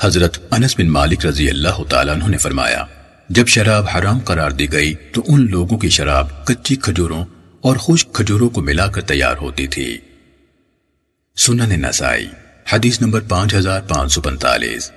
حضرت انس بن مالک رضی اللہ تعالیٰ عنہ نے فرمایا، جب شراب حرام قرار دی گئی تو ان لوگوں کی شراب کچی کھجوروں اور خشک کھجوروں کو ملا کر تیار ہوتی تھی۔ سنن نسائی، حدیث نمبر پانچ ہزار پانچ سو پنتالیس